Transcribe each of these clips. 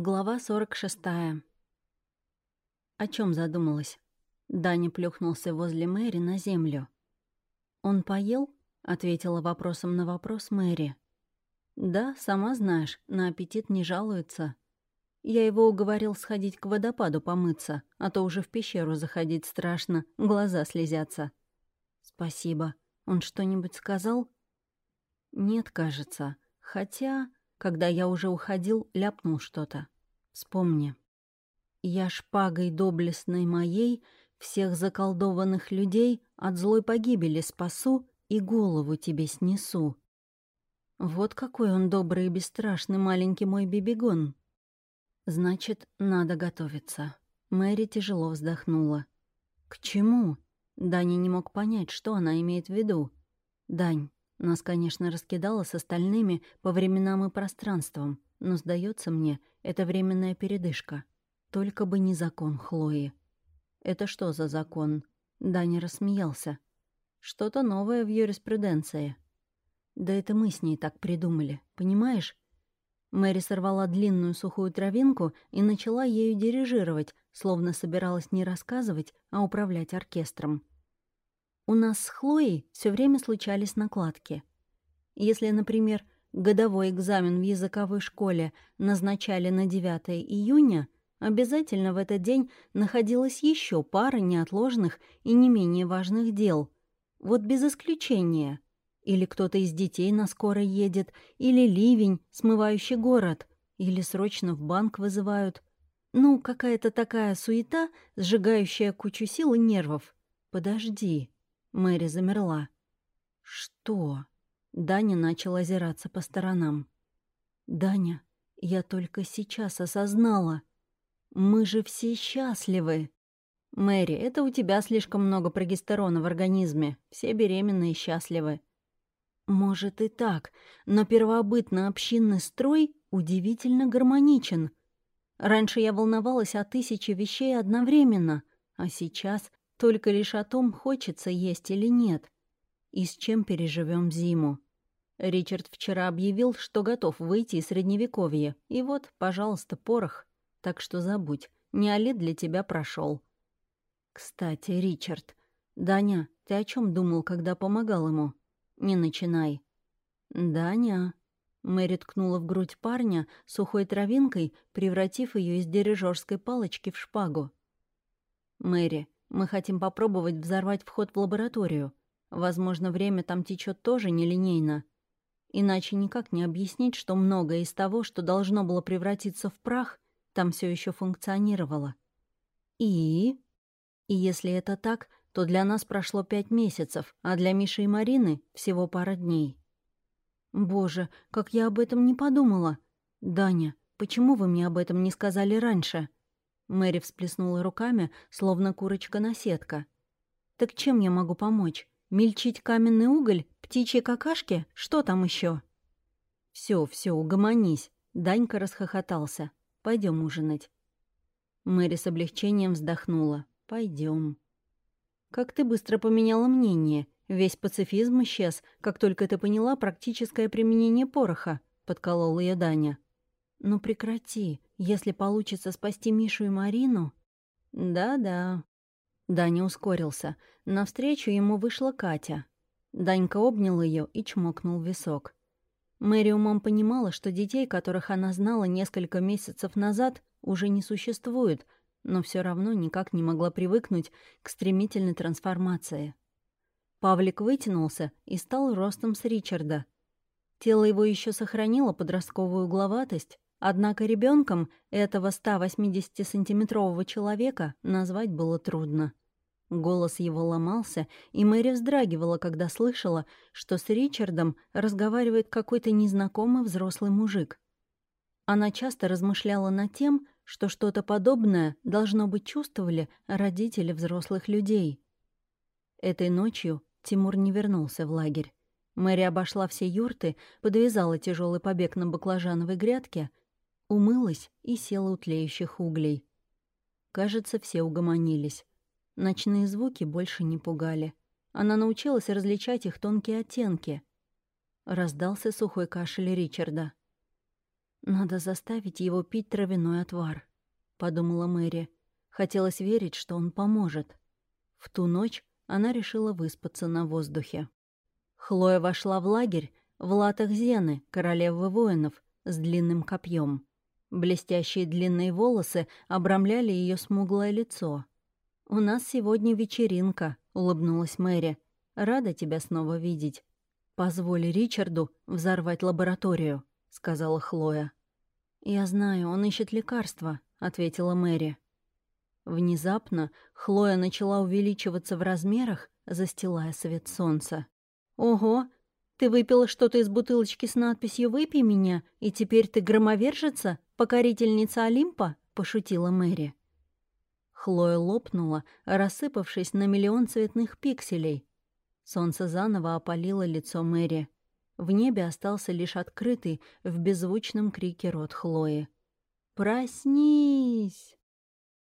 Глава 46. О чем задумалась? Даня плюхнулся возле Мэри на землю. «Он поел?» — ответила вопросом на вопрос Мэри. «Да, сама знаешь, на аппетит не жалуется. Я его уговорил сходить к водопаду помыться, а то уже в пещеру заходить страшно, глаза слезятся». «Спасибо. Он что-нибудь сказал?» «Нет, кажется. Хотя...» Когда я уже уходил, ляпнул что-то. Вспомни. Я шпагой доблестной моей всех заколдованных людей от злой погибели спасу и голову тебе снесу. Вот какой он добрый и бесстрашный маленький мой бибигон. Значит, надо готовиться. Мэри тяжело вздохнула. К чему? Даня не мог понять, что она имеет в виду. «Дань, нас, конечно, раскидало с остальными по временам и пространствам, но, сдается мне, это временная передышка. Только бы не закон Хлои. «Это что за закон?» Даня рассмеялся. «Что-то новое в юриспруденции». «Да это мы с ней так придумали, понимаешь?» Мэри сорвала длинную сухую травинку и начала ею дирижировать, словно собиралась не рассказывать, а управлять оркестром. У нас с Хлоей все время случались накладки. Если, например, годовой экзамен в языковой школе назначали на 9 июня, обязательно в этот день находилась еще пара неотложных и не менее важных дел. Вот без исключения. Или кто-то из детей на скоро едет, или ливень, смывающий город, или срочно в банк вызывают. Ну, какая-то такая суета, сжигающая кучу сил и нервов. Подожди. Мэри замерла. «Что?» Даня начал озираться по сторонам. «Даня, я только сейчас осознала. Мы же все счастливы!» «Мэри, это у тебя слишком много прогестерона в организме. Все беременные счастливы». «Может и так, но первобытно-общинный строй удивительно гармоничен. Раньше я волновалась о тысяче вещей одновременно, а сейчас только лишь о том, хочется есть или нет. И с чем переживем зиму. Ричард вчера объявил, что готов выйти из Средневековья. И вот, пожалуйста, порох. Так что забудь, не Олет для тебя прошел. Кстати, Ричард. Даня, ты о чем думал, когда помогал ему? Не начинай. Даня. Мэри ткнула в грудь парня сухой травинкой, превратив ее из дирижерской палочки в шпагу. «Мэри, мы хотим попробовать взорвать вход в лабораторию. Возможно, время там течет тоже нелинейно. Иначе никак не объяснить, что многое из того, что должно было превратиться в прах, там все еще функционировало. И? И если это так, то для нас прошло пять месяцев, а для Миши и Марины всего пара дней. Боже, как я об этом не подумала. Даня, почему вы мне об этом не сказали раньше? Мэри всплеснула руками, словно курочка-наседка. «Так чем я могу помочь? Мельчить каменный уголь? Птичьи какашки? Что там еще? Все, все, угомонись!» Данька расхохотался. Пойдем ужинать». Мэри с облегчением вздохнула. Пойдем. «Как ты быстро поменяла мнение. Весь пацифизм исчез, как только ты поняла практическое применение пороха», — подколол ее Даня. «Ну прекрати. Если получится спасти Мишу и Марину...» «Да-да». Даня ускорился. Навстречу ему вышла Катя. Данька обнял ее и чмокнул висок. Мэри умом понимала, что детей, которых она знала несколько месяцев назад, уже не существует, но все равно никак не могла привыкнуть к стремительной трансформации. Павлик вытянулся и стал ростом с Ричарда. Тело его еще сохранило подростковую угловатость, Однако ребенком этого 180-сантиметрового человека назвать было трудно. Голос его ломался, и Мэри вздрагивала, когда слышала, что с Ричардом разговаривает какой-то незнакомый взрослый мужик. Она часто размышляла над тем, что что-то подобное должно быть чувствовали родители взрослых людей. Этой ночью Тимур не вернулся в лагерь. Мэри обошла все юрты, подвязала тяжелый побег на баклажановой грядке — Умылась и села у тлеющих углей. Кажется, все угомонились. Ночные звуки больше не пугали. Она научилась различать их тонкие оттенки. Раздался сухой кашель Ричарда. «Надо заставить его пить травяной отвар», — подумала Мэри. Хотелось верить, что он поможет. В ту ночь она решила выспаться на воздухе. Хлоя вошла в лагерь в латах Зены, королевы воинов, с длинным копьем. Блестящие длинные волосы обрамляли ее смуглое лицо. «У нас сегодня вечеринка», — улыбнулась Мэри. «Рада тебя снова видеть». «Позволь Ричарду взорвать лабораторию», — сказала Хлоя. «Я знаю, он ищет лекарства», — ответила Мэри. Внезапно Хлоя начала увеличиваться в размерах, застилая свет солнца. «Ого! Ты выпила что-то из бутылочки с надписью «Выпей меня», и теперь ты громовержица, покорительница Олимпа?» — пошутила Мэри. Хлоя лопнула, рассыпавшись на миллион цветных пикселей. Солнце заново опалило лицо Мэри. В небе остался лишь открытый в беззвучном крике рот Хлои. «Проснись!»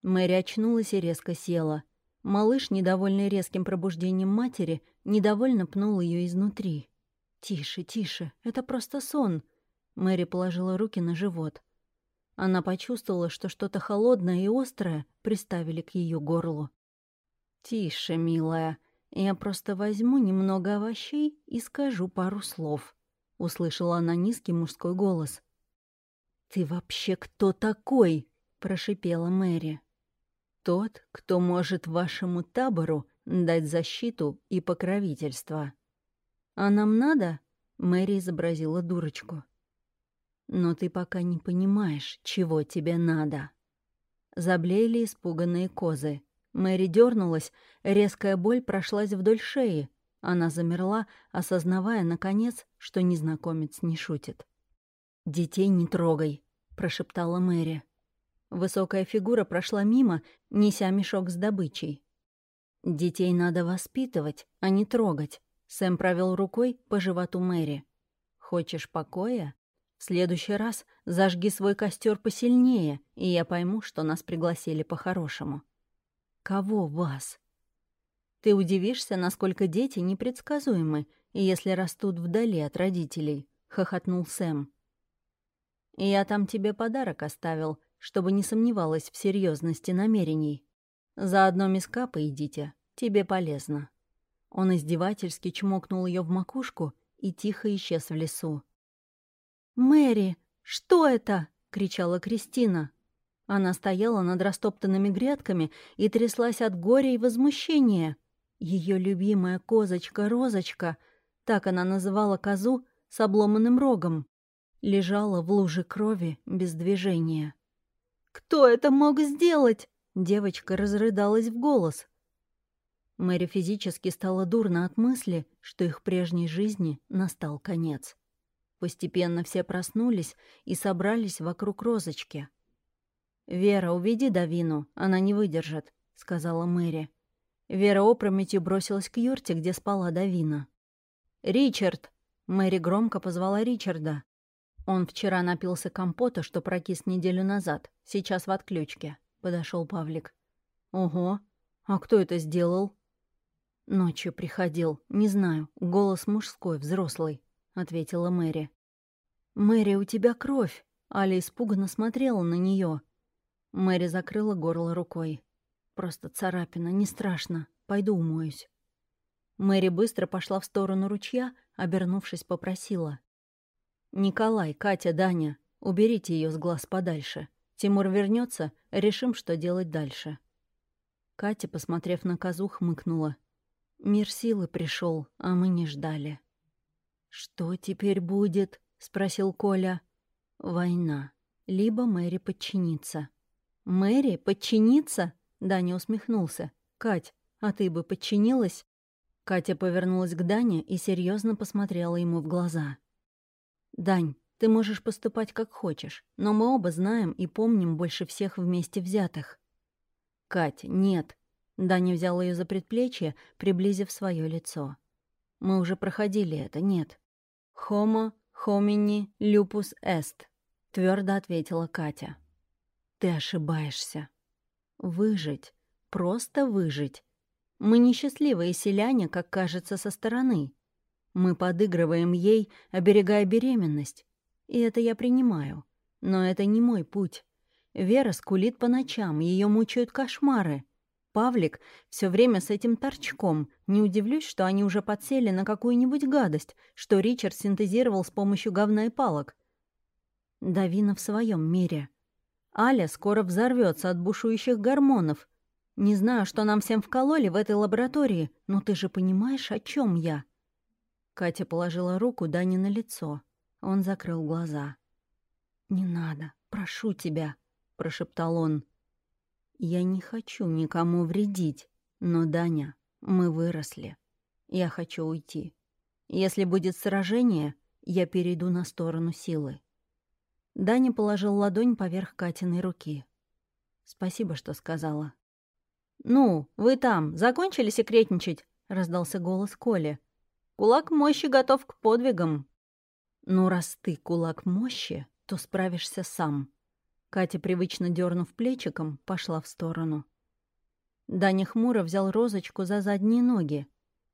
Мэри очнулась и резко села. Малыш, недовольный резким пробуждением матери, недовольно пнул ее изнутри. «Тише, тише, это просто сон». Мэри положила руки на живот. Она почувствовала, что что-то холодное и острое приставили к ее горлу. «Тише, милая, я просто возьму немного овощей и скажу пару слов», — услышала она низкий мужской голос. «Ты вообще кто такой?» — прошипела Мэри. «Тот, кто может вашему табору дать защиту и покровительство». «А нам надо?» — Мэри изобразила дурочку. «Но ты пока не понимаешь, чего тебе надо». Заблеяли испуганные козы. Мэри дернулась, резкая боль прошлась вдоль шеи. Она замерла, осознавая, наконец, что незнакомец не шутит. «Детей не трогай», — прошептала Мэри. Высокая фигура прошла мимо, неся мешок с добычей. «Детей надо воспитывать, а не трогать», Сэм провел рукой по животу Мэри. «Хочешь покоя? В следующий раз зажги свой костер посильнее, и я пойму, что нас пригласили по-хорошему». «Кого вас?» «Ты удивишься, насколько дети непредсказуемы, если растут вдали от родителей», — хохотнул Сэм. «Я там тебе подарок оставил, чтобы не сомневалась в серьезности намерений. Заодно миска поедите, тебе полезно». Он издевательски чмокнул ее в макушку и тихо исчез в лесу. «Мэри, что это?» — кричала Кристина. Она стояла над растоптанными грядками и тряслась от горя и возмущения. Ее любимая козочка-розочка, так она называла козу с обломанным рогом, лежала в луже крови без движения. «Кто это мог сделать?» Девочка разрыдалась в голос. Мэри физически стало дурно от мысли, что их прежней жизни настал конец. Постепенно все проснулись и собрались вокруг розочки. «Вера, уведи Давину, она не выдержит», — сказала Мэри. Вера опрометью бросилась к юрте, где спала Давина. «Ричард!» — Мэри громко позвала Ричарда. Он вчера напился компота, что прокис неделю назад, сейчас в отключке. Подошел Павлик. «Ого! А кто это сделал?» «Ночью приходил. Не знаю. Голос мужской, взрослый», — ответила Мэри. «Мэри, у тебя кровь!» Аля испуганно смотрела на нее. Мэри закрыла горло рукой. «Просто царапина, не страшно. Пойду умоюсь». Мэри быстро пошла в сторону ручья, обернувшись, попросила. «Николай, Катя, Даня, уберите ее с глаз подальше. Тимур вернется, решим, что делать дальше». Катя, посмотрев на козу, хмыкнула. Мир силы пришел, а мы не ждали. «Что теперь будет?» — спросил Коля. «Война. Либо Мэри подчинится». «Мэри подчинится?» — Даня усмехнулся. «Кать, а ты бы подчинилась?» Катя повернулась к Дане и серьезно посмотрела ему в глаза. «Дань, ты можешь поступать как хочешь, но мы оба знаем и помним больше всех вместе взятых». «Кать, нет. Даня взял ее за предплечье, приблизив свое лицо. «Мы уже проходили это, нет?» «Homo homini lupus est», — твердо ответила Катя. «Ты ошибаешься. Выжить. Просто выжить. Мы несчастливые селяне, как кажется со стороны. Мы подыгрываем ей, оберегая беременность. И это я принимаю. Но это не мой путь. Вера скулит по ночам, ее мучают кошмары. Павлик все время с этим торчком. Не удивлюсь, что они уже подсели на какую-нибудь гадость, что Ричард синтезировал с помощью говна и палок. Давина в своем мире. Аля скоро взорвется от бушующих гормонов. Не знаю, что нам всем вкололи в этой лаборатории, но ты же понимаешь, о чем я. Катя положила руку Дане на лицо. Он закрыл глаза. «Не надо, прошу тебя», — прошептал он. «Я не хочу никому вредить, но, Даня, мы выросли. Я хочу уйти. Если будет сражение, я перейду на сторону силы». Даня положил ладонь поверх Катиной руки. «Спасибо, что сказала». «Ну, вы там, закончили секретничать?» — раздался голос Коли. «Кулак мощи готов к подвигам». «Ну, раз ты кулак мощи, то справишься сам», Катя, привычно дернув плечиком, пошла в сторону. Даня хмуро взял розочку за задние ноги.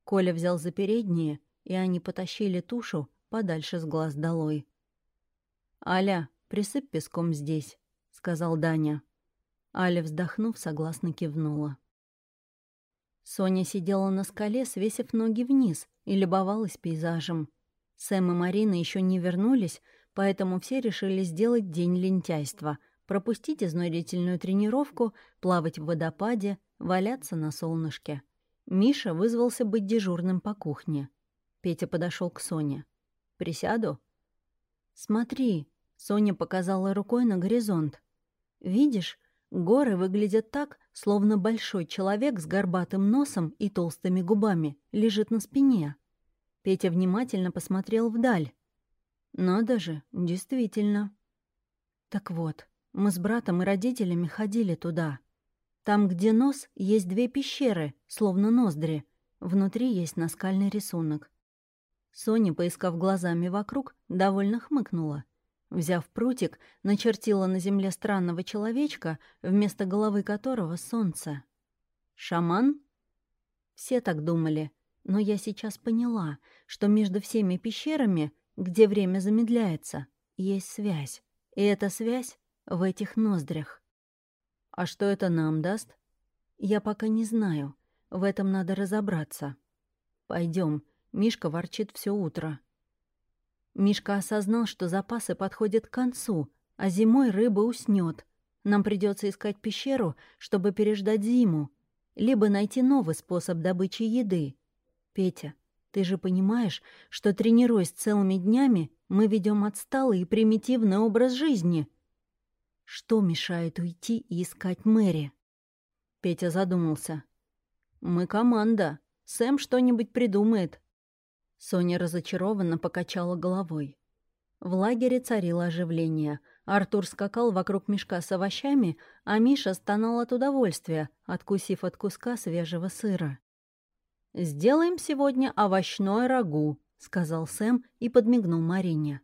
Коля взял за передние, и они потащили тушу подальше с глаз долой. «Аля, присыпь песком здесь», — сказал Даня. Аля, вздохнув, согласно кивнула. Соня сидела на скале, свесив ноги вниз, и любовалась пейзажем. Сэм и Марина еще не вернулись, поэтому все решили сделать день лентяйства, пропустить изнурительную тренировку, плавать в водопаде, валяться на солнышке. Миша вызвался быть дежурным по кухне. Петя подошел к Соне. «Присяду?» «Смотри», — Соня показала рукой на горизонт. «Видишь, горы выглядят так, словно большой человек с горбатым носом и толстыми губами лежит на спине». Петя внимательно посмотрел вдаль. Надо же, действительно. Так вот, мы с братом и родителями ходили туда. Там, где нос, есть две пещеры, словно ноздри. Внутри есть наскальный рисунок. Соня, поискав глазами вокруг, довольно хмыкнула. Взяв прутик, начертила на земле странного человечка, вместо головы которого солнце. «Шаман?» Все так думали, но я сейчас поняла, что между всеми пещерами где время замедляется, есть связь. И эта связь в этих ноздрях. А что это нам даст? Я пока не знаю. В этом надо разобраться. Пойдем. Мишка ворчит все утро. Мишка осознал, что запасы подходят к концу, а зимой рыба уснет. Нам придется искать пещеру, чтобы переждать зиму, либо найти новый способ добычи еды. Петя, ты же понимаешь, что, тренируясь целыми днями, мы ведем отсталый и примитивный образ жизни. Что мешает уйти и искать Мэри? Петя задумался. Мы команда. Сэм что-нибудь придумает. Соня разочарованно покачала головой. В лагере царило оживление. Артур скакал вокруг мешка с овощами, а Миша стонал от удовольствия, откусив от куска свежего сыра. «Сделаем сегодня овощное рагу», — сказал Сэм и подмигнул Марине.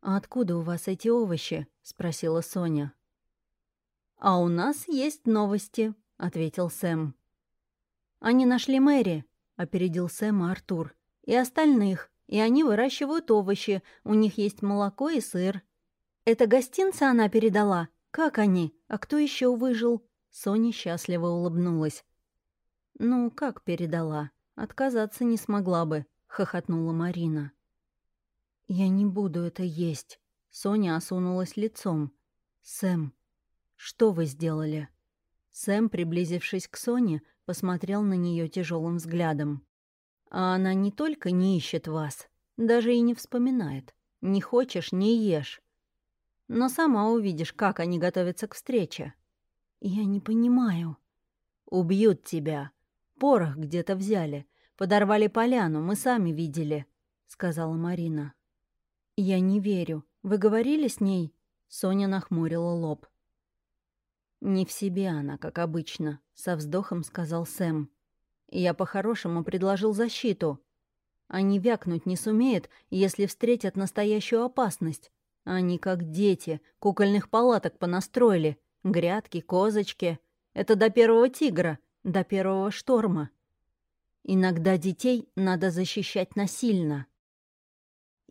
«А откуда у вас эти овощи?» — спросила Соня. «А у нас есть новости», — ответил Сэм. «Они нашли Мэри», — опередил Сэм Артур. «И остальных. И они выращивают овощи. У них есть молоко и сыр». «Это гостинцы она передала? Как они? А кто еще выжил?» Соня счастливо улыбнулась. «Ну, как передала? Отказаться не смогла бы», — хохотнула Марина. «Я не буду это есть», — Соня осунулась лицом. «Сэм, что вы сделали?» Сэм, приблизившись к Соне, посмотрел на нее тяжелым взглядом. «А она не только не ищет вас, даже и не вспоминает. Не хочешь — не ешь. Но сама увидишь, как они готовятся к встрече». «Я не понимаю». «Убьют тебя», Порох где-то взяли. Подорвали поляну, мы сами видели», — сказала Марина. «Я не верю. Вы говорили с ней?» Соня нахмурила лоб. «Не в себе она, как обычно», — со вздохом сказал Сэм. «Я по-хорошему предложил защиту. Они вякнуть не сумеют, если встретят настоящую опасность. Они как дети, кукольных палаток понастроили. Грядки, козочки. Это до первого тигра, до первого шторма. Иногда детей надо защищать насильно.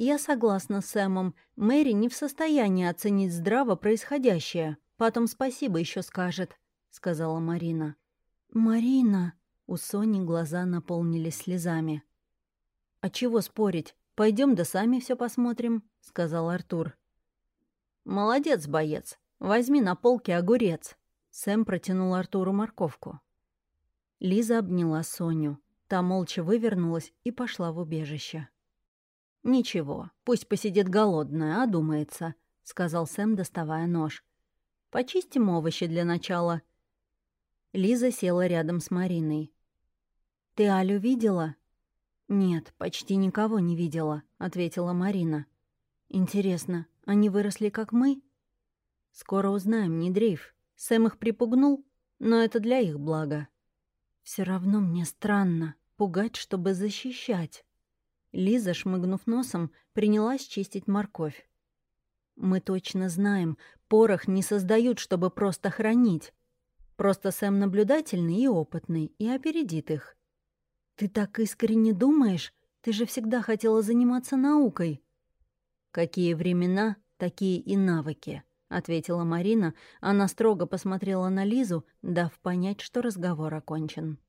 «Я согласна с Сэмом. Мэри не в состоянии оценить здраво происходящее. Потом спасибо еще скажет», — сказала Марина. «Марина!» — у Сони глаза наполнились слезами. «А чего спорить? Пойдем да сами все посмотрим», — сказал Артур. «Молодец, боец. Возьми на полке огурец». Сэм протянул Артуру морковку. Лиза обняла Соню. Та молча вывернулась и пошла в убежище. «Ничего, пусть посидит голодная, одумается», — сказал Сэм, доставая нож. «Почистим овощи для начала». Лиза села рядом с Мариной. «Ты Алю видела?» «Нет, почти никого не видела», — ответила Марина. «Интересно, они выросли как мы?» «Скоро узнаем, не дрейф. Сэм их припугнул, но это для их блага». Все равно мне странно пугать, чтобы защищать». Лиза, шмыгнув носом, принялась чистить морковь. «Мы точно знаем, порох не создают, чтобы просто хранить. Просто Сэм наблюдательный и опытный, и опередит их. Ты так искренне думаешь? Ты же всегда хотела заниматься наукой». «Какие времена, такие и навыки», — ответила Марина. Она строго посмотрела на Лизу, дав понять, что разговор окончен.